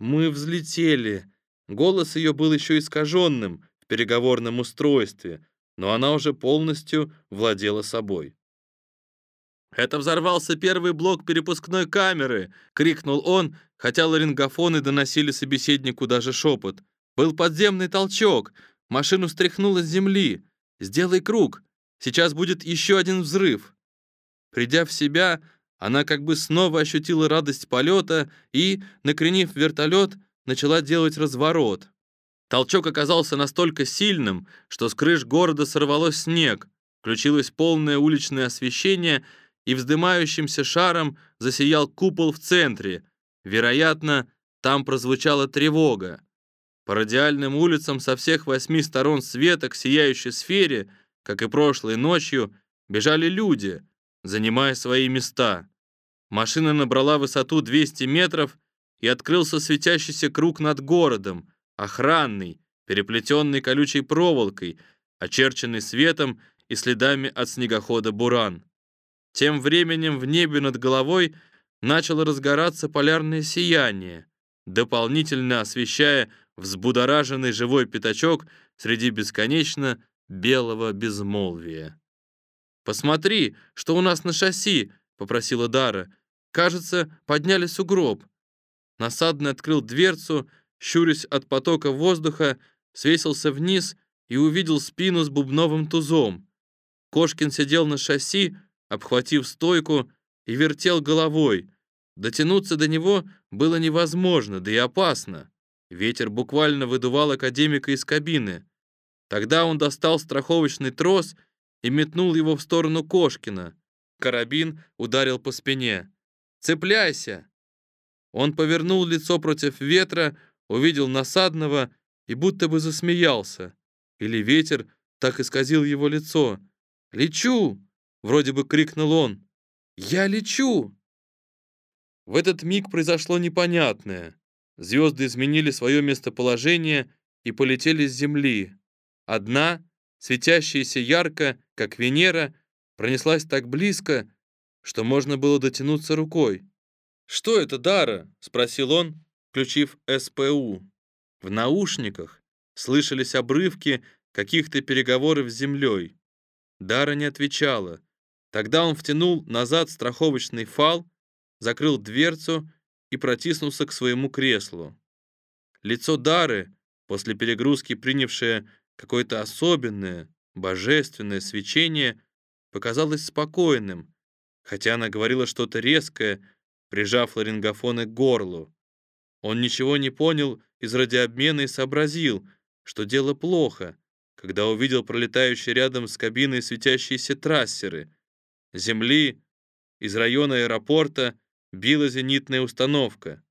S1: «Мы взлетели!» Голос ее был еще искаженным в переговорном устройстве, но она уже полностью владела собой. «Это взорвался первый блок перепускной камеры!» — крикнул он, хотя ларингофоны доносили собеседнику даже шепот. «Был подземный толчок! Машину стряхнуло с земли. Сделай круг. Сейчас будет еще один взрыв. Придя в себя, она как бы снова ощутила радость полета и, накренив вертолет, начала делать разворот. Толчок оказался настолько сильным, что с крыш города сорвалось снег, включилось полное уличное освещение, и вздымающимся шаром засиял купол в центре. Вероятно, там прозвучала тревога. По радиальным улицам со всех восьми сторон света к сияющей сфере, как и прошлой ночью, бежали люди, занимая свои места. Машина набрала высоту 200 метров и открылся светящийся круг над городом, охранный, переплетенный колючей проволокой, очерченный светом и следами от снегохода «Буран». Тем временем в небе над головой начало разгораться полярное сияние, дополнительно освещая взбудораженный живой пятачок среди бесконечно белого безмолвия. «Посмотри, что у нас на шасси!» — попросила Дара. «Кажется, подняли сугроб». Насадный открыл дверцу, щурясь от потока воздуха, свесился вниз и увидел спину с бубновым тузом. Кошкин сидел на шасси, обхватив стойку, и вертел головой. Дотянуться до него было невозможно, да и опасно. Ветер буквально выдувал академика из кабины. Тогда он достал страховочный трос и метнул его в сторону Кошкина. Карабин ударил по спине. «Цепляйся!» Он повернул лицо против ветра, увидел насадного и будто бы засмеялся. Или ветер так исказил его лицо. «Лечу!» — вроде бы крикнул он. «Я лечу!» В этот миг произошло непонятное. Звезды изменили свое местоположение и полетели с Земли. Одна, светящаяся ярко, как Венера, пронеслась так близко, что можно было дотянуться рукой. «Что это, Дара?» — спросил он, включив СПУ. В наушниках слышались обрывки каких-то переговоров с землей. Дара не отвечала. Тогда он втянул назад страховочный фал, закрыл дверцу и протиснулся к своему креслу. Лицо Дары, после перегрузки принявшее какое-то особенное, божественное свечение, показалось спокойным, хотя она говорила что-то резкое, прижав ларингофоны к горлу. Он ничего не понял из радиообмена и сообразил, что дело плохо, когда увидел пролетающие рядом с кабиной светящиеся трассеры. Земли из района аэропорта била зенитная установка.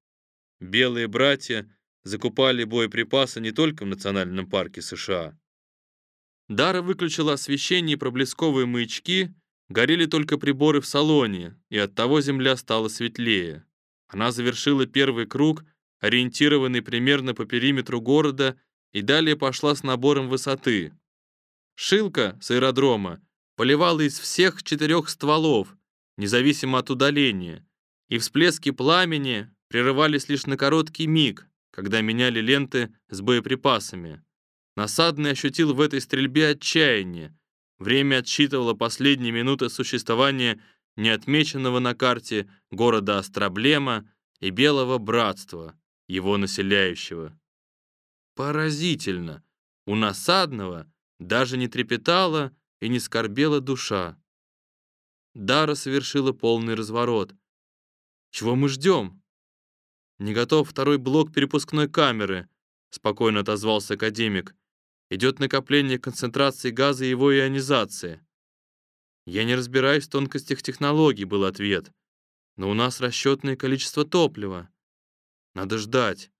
S1: Белые братья закупали боеприпасы не только в национальном парке США. Дара выключила освещение и проблесковые маячки, горели только приборы в салоне, и оттого земля стала светлее. Она завершила первый круг, ориентированный примерно по периметру города, и далее пошла с набором высоты. Шилка с аэродрома поливала из всех четырех стволов, независимо от удаления, и всплески пламени прерывались лишь на короткий миг, когда меняли ленты с боеприпасами. Насадный ощутил в этой стрельбе отчаяние. Время отсчитывало последние минуты существования неотмеченного на карте города Остроблема и Белого Братства, его населяющего. Поразительно! У Насадного даже не трепетала и не скорбела душа. Дара совершила полный разворот. «Чего мы ждем?» «Не готов второй блок перепускной камеры», — спокойно отозвался академик идет накопление концентрации газа и его ионизация. Я не разбираюсь в тонкостях технологий, был ответ. Но у нас расчетное количество топлива. Надо ждать.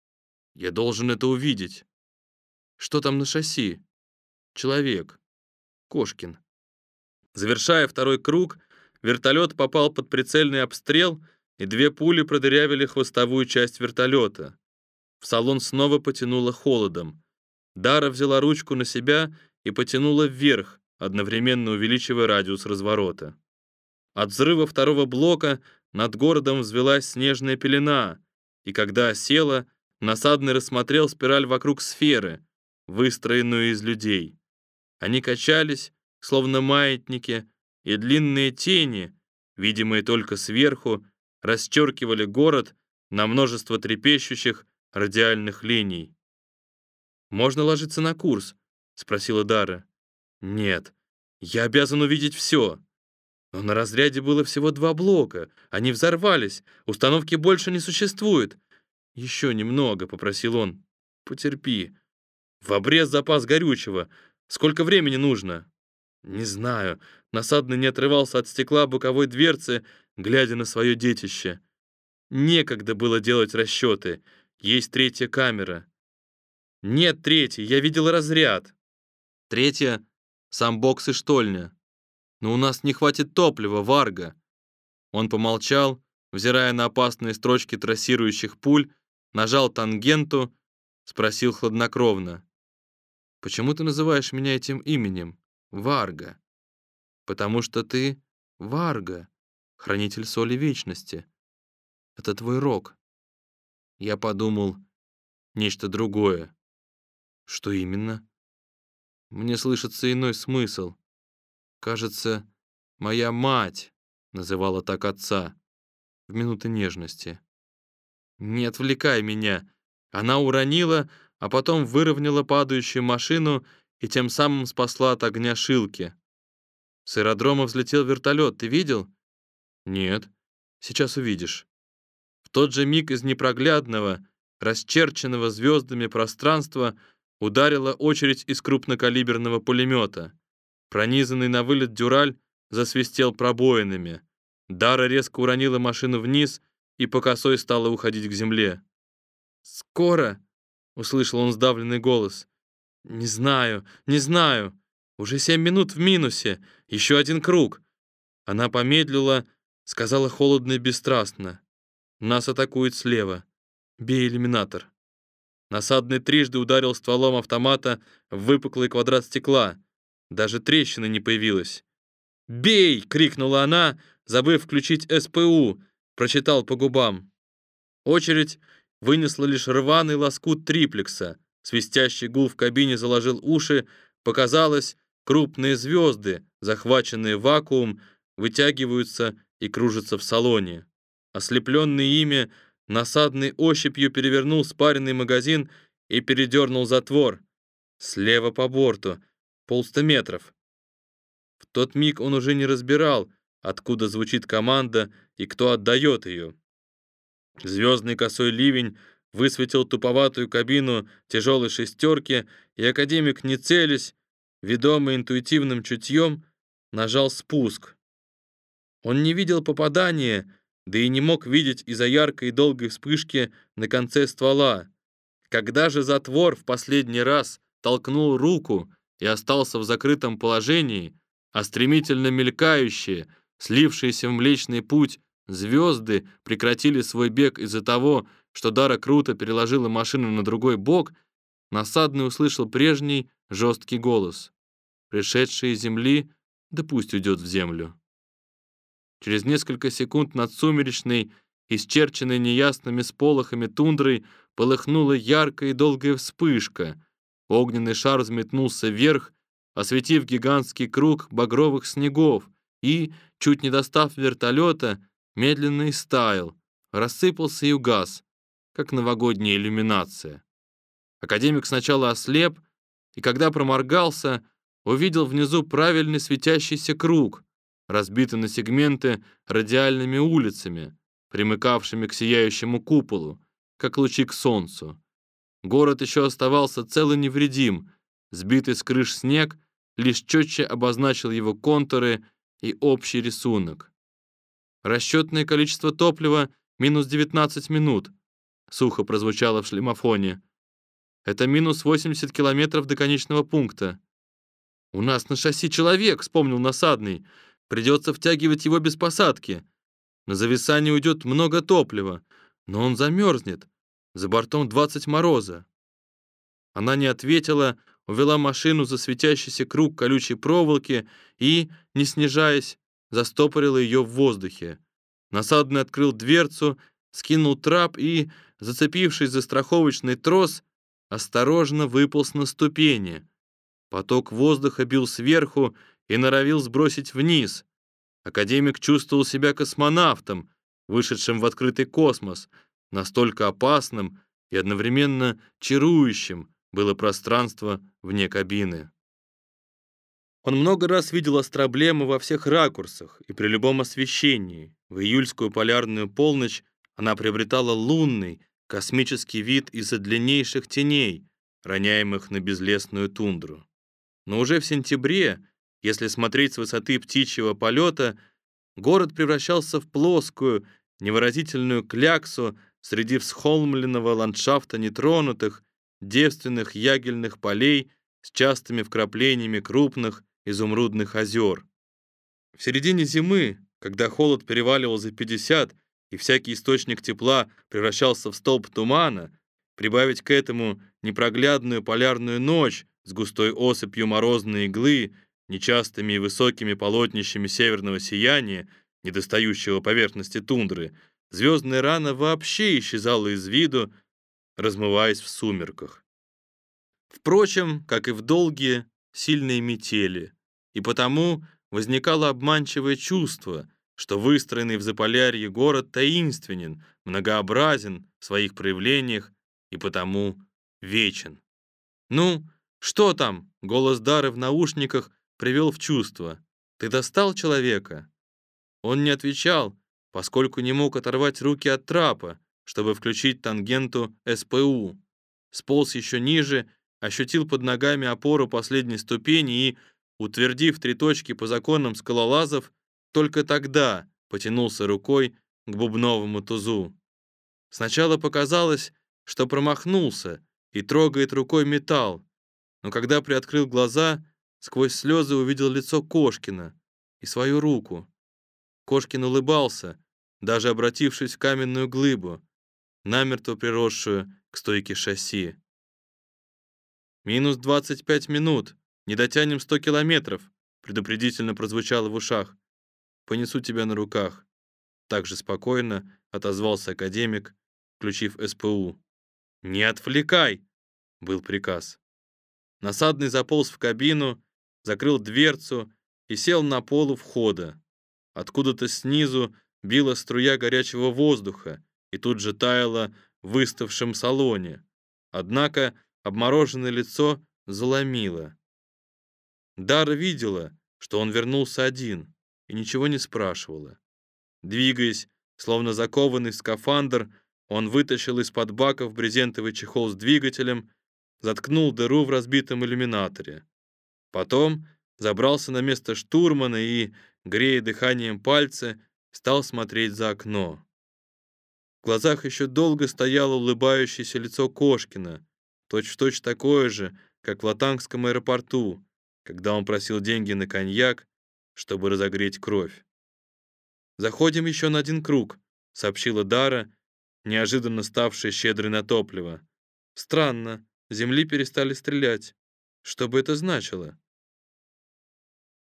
S1: Я должен это увидеть. Что там на шасси? Человек. Кошкин. Завершая второй круг, вертолет попал под прицельный обстрел, и две пули продырявили хвостовую часть вертолета. В салон снова потянуло холодом. Дара взяла ручку на себя и потянула вверх, одновременно увеличивая радиус разворота. От взрыва второго блока над городом взвелась снежная пелена, и когда села, насадный рассмотрел спираль вокруг сферы, выстроенную из людей. Они качались, словно маятники, и длинные тени, видимые только сверху, расчеркивали город на множество трепещущих радиальных линий. «Можно ложиться на курс?» — спросила Дара. «Нет, я обязан увидеть все». Но на разряде было всего два блока. Они взорвались. Установки больше не существует. «Еще немного», — попросил он. «Потерпи. В обрез запас горючего. Сколько времени нужно?» «Не знаю». Насадный не отрывался от стекла боковой дверцы, глядя на свое детище. Некогда было делать расчеты. Есть третья камера. Нет, третий, я видел разряд. Третья — сам бокс и штольня. Но у нас не хватит топлива, Варга. Он помолчал, взирая на опасные строчки трассирующих пуль, нажал тангенту, спросил хладнокровно. «Почему ты называешь меня этим именем? Варга?» «Потому что ты Варга, хранитель соли вечности. Это твой рок». Я подумал, нечто другое. Что именно? Мне слышится иной смысл. Кажется, моя мать называла так отца в минуты нежности. Не отвлекай меня. Она уронила, а потом выровняла падающую машину и тем самым спасла от огня шилки. С аэродрома взлетел вертолет, ты видел? Нет. Сейчас увидишь». В тот же миг из непроглядного, расчерченного звездами пространства ударила очередь из крупнокалиберного пулемета. Пронизанный на вылет дюраль засвистел пробоинами. Дара резко уронила машину вниз и по косой стала уходить к земле. «Скоро?» — услышал он сдавленный голос. «Не знаю, не знаю. Уже семь минут в минусе. Еще один круг». Она помедлила, сказала холодно и бесстрастно. «Нас атакуют слева. Бей иллюминатор». Насадный трижды ударил стволом автомата в выпуклый квадрат стекла. Даже трещины не появилось. «Бей!» — крикнула она, забыв включить СПУ, прочитал по губам. Очередь вынесла лишь рваный лоскут триплекса. Свистящий гул в кабине заложил уши, показалось, крупные звезды, захваченные вакуум, вытягиваются и кружатся в салоне. Ослепленный ими, насадный ощупью перевернул спаренный магазин и передернул затвор. Слева по борту, полста метров. В тот миг он уже не разбирал, откуда звучит команда и кто отдает ее. Звездный косой ливень высветил туповатую кабину тяжелой шестерки, и академик, не целясь, ведомый интуитивным чутьем, нажал спуск. Он не видел попадания, да и не мог видеть из-за яркой и долгой вспышки на конце ствола. Когда же затвор в последний раз толкнул руку и остался в закрытом положении, а стремительно мелькающие, слившиеся в Млечный Путь, звезды прекратили свой бег из-за того, что Дара круто переложила машину на другой бок, насадный услышал прежний жесткий голос. «Пришедший из земли, да пусть уйдет в землю». Через несколько секунд над сумеречной, исчерченной неясными сполохами тундрой, полыхнула яркая и долгая вспышка. Огненный шар взметнулся вверх, осветив гигантский круг багровых снегов, и, чуть не достав вертолета, медленно истаял, рассыпался и угас, как новогодняя иллюминация. Академик сначала ослеп, и когда проморгался, увидел внизу правильный светящийся круг, разбитый на сегменты радиальными улицами, примыкавшими к сияющему куполу, как лучи к солнцу. Город еще оставался цел и невредим, сбитый с крыш снег лишь четче обозначил его контуры и общий рисунок. Расчетное количество топлива — минус 19 минут, сухо прозвучало в шлемофоне. Это минус 80 километров до конечного пункта. «У нас на шасси человек», — вспомнил насадный. «Придется втягивать его без посадки. На зависание уйдет много топлива, но он замерзнет. За бортом 20 мороза». Она не ответила, увела машину за светящийся круг колючей проволоки и, не снижаясь, застопорила ее в воздухе. Насадный открыл дверцу, скинул трап и, зацепившись за страховочный трос, осторожно выполз на ступени. Поток воздуха бил сверху и норовил сбросить вниз. Академик чувствовал себя космонавтом, вышедшим в открытый космос, настолько опасным и одновременно чарующим было пространство вне кабины. Он много раз видел астроблемы во всех ракурсах и при любом освещении. В июльскую полярную полночь она приобретала лунный, космический вид из-за длиннейших теней, роняемых на безлесную тундру. Но уже в сентябре, если смотреть с высоты птичьего полета, город превращался в плоскую, невыразительную кляксу среди всхолмленного ландшафта нетронутых, девственных ягельных полей с частыми вкраплениями крупных изумрудных озер. В середине зимы, когда холод переваливал за 50 и всякий источник тепла превращался в столб тумана, прибавить к этому непроглядную полярную ночь с густой осыпью морозной иглы, нечастыми и высокими полотнищами северного сияния, недостающего поверхности тундры, звездная рана вообще исчезала из виду, размываясь в сумерках. Впрочем, как и в долгие, сильные метели, и потому возникало обманчивое чувство, что выстроенный в Заполярье город таинственен, многообразен в своих проявлениях и потому вечен. «Ну, что там?» — голос Дары в наушниках привел в чувство. «Ты достал человека?» Он не отвечал, поскольку не мог оторвать руки от трапа, чтобы включить тангенту СПУ. Сполз еще ниже, ощутил под ногами опору последней ступени и, утвердив три точки по законам скалолазов, только тогда потянулся рукой к бубновому тузу. Сначала показалось, что промахнулся и трогает рукой металл, но когда приоткрыл глаза, сквозь слезы увидел лицо Кошкина и свою руку. Кошкин улыбался, даже обратившись в каменную глыбу, намертво приросшую к стойке шасси. «Минус 25 минут, не дотянем 100 километров», предупредительно прозвучало в ушах. «Понесу тебя на руках», так же спокойно отозвался академик, включив СПУ. «Не отвлекай!» — был приказ. Насадный заполз в кабину, закрыл дверцу и сел на полу входа. Откуда-то снизу била струя горячего воздуха и тут же таяла в выставшем салоне. Однако обмороженное лицо заломило. Дара видела, что он вернулся один и ничего не спрашивала. Двигаясь, словно закованный в скафандр, он вытащил из-под баков брезентовый чехол с двигателем, заткнул дыру в разбитом иллюминаторе. Потом забрался на место штурмана и, грея дыханием пальцы, стал смотреть за окно. В глазах еще долго стояло улыбающееся лицо Кошкина, точь-в-точь -точь такое же, как в Латангском аэропорту, когда он просил деньги на коньяк, чтобы разогреть кровь. «Заходим еще на один круг», — сообщила Дара, неожиданно ставший щедрой на топливо. Странно, земли перестали стрелять. Что бы это значило?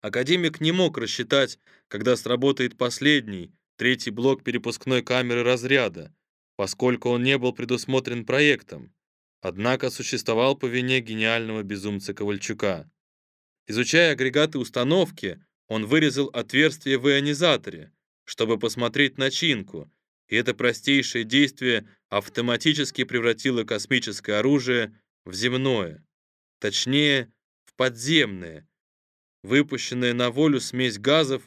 S1: Академик не мог рассчитать, когда сработает последний, третий блок перепускной камеры разряда, поскольку он не был предусмотрен проектом, однако существовал по вине гениального безумца Ковальчука. Изучая агрегаты установки, он вырезал отверстие в ионизаторе, чтобы посмотреть начинку, и это простейшее действие автоматически превратило космическое оружие в земное, точнее, в подземное. Выпущенная на волю смесь газов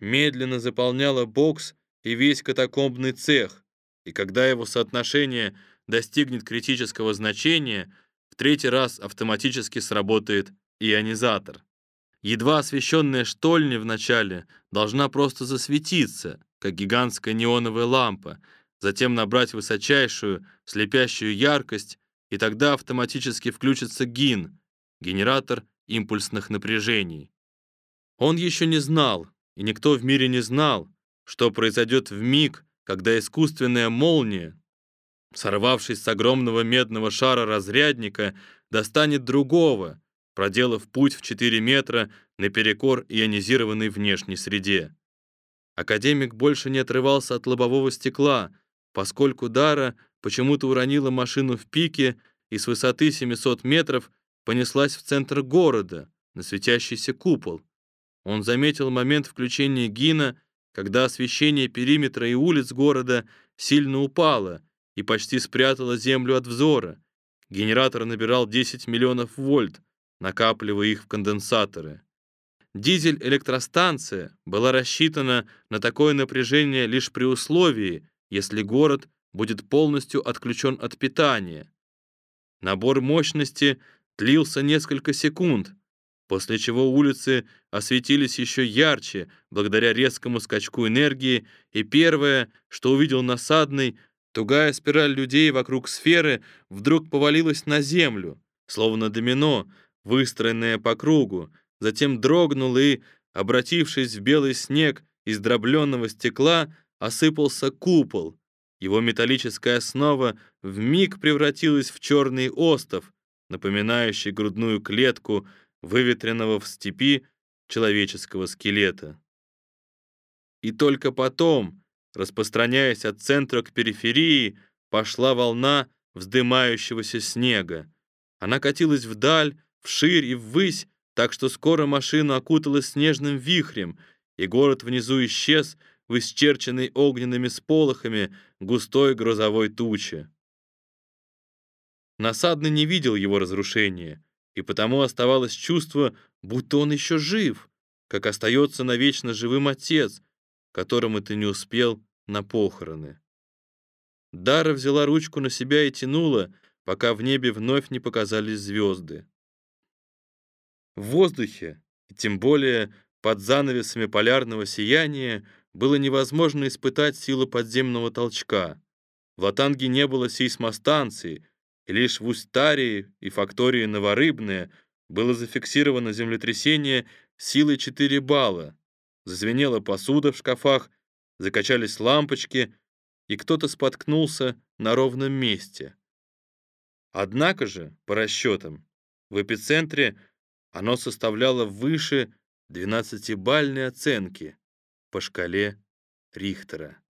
S1: медленно заполняла бокс и весь катакомбный цех, и когда его соотношение достигнет критического значения, в третий раз автоматически сработает ионизатор. Едва освещенная штольня вначале должна просто засветиться, как гигантская неоновая лампа, затем набрать высочайшую, слепящую яркость, и тогда автоматически включится ГИН, генератор импульсных напряжений. Он еще не знал, и никто в мире не знал, что произойдет в миг, когда искусственная молния, сорвавшись с огромного медного шара разрядника, достанет другого, проделав путь в 4 метра наперекор ионизированной внешней среде. Академик больше не отрывался от лобового стекла, поскольку Дара почему-то уронила машину в пике и с высоты 700 метров понеслась в центр города, на светящийся купол. Он заметил момент включения Гина, когда освещение периметра и улиц города сильно упало и почти спрятало землю от взора. Генератор набирал 10 миллионов вольт, накапливая их в конденсаторы. Дизель-электростанция была рассчитана на такое напряжение лишь при условии, если город будет полностью отключен от питания. Набор мощности длился несколько секунд, после чего улицы осветились еще ярче благодаря резкому скачку энергии, и первое, что увидел насадный, тугая спираль людей вокруг сферы вдруг повалилась на землю, словно домино, выстроенное по кругу, затем дрогнул и, обратившись в белый снег из дробленного стекла, осыпался купол. Его металлическая основа вмиг превратилась в черный остов, напоминающий грудную клетку выветренного в степи человеческого скелета. И только потом, распространяясь от центра к периферии, пошла волна вздымающегося снега. Она катилась вдаль, вширь и ввысь, так что скоро машина окуталась снежным вихрем, и город внизу исчез в исчерченной огненными сполохами густой грозовой тучи. Насадный не видел его разрушения, и потому оставалось чувство, будто он еще жив, как остается навечно живым отец, которому ты не успел на похороны. Дара взяла ручку на себя и тянула, пока в небе вновь не показались звезды. В воздухе, и тем более под занавесами полярного сияния, было невозможно испытать силу подземного толчка. В Атанге не было сейсмостанции, лишь в Устарии и фактории Новорыбная было зафиксировано землетрясение силой 4 балла. Зазвенела посуда в шкафах, закачались лампочки, и кто-то споткнулся на ровном месте. Однако же, по расчетам, в эпицентре оно составляло выше 12-бальной оценки по шкале Рихтера.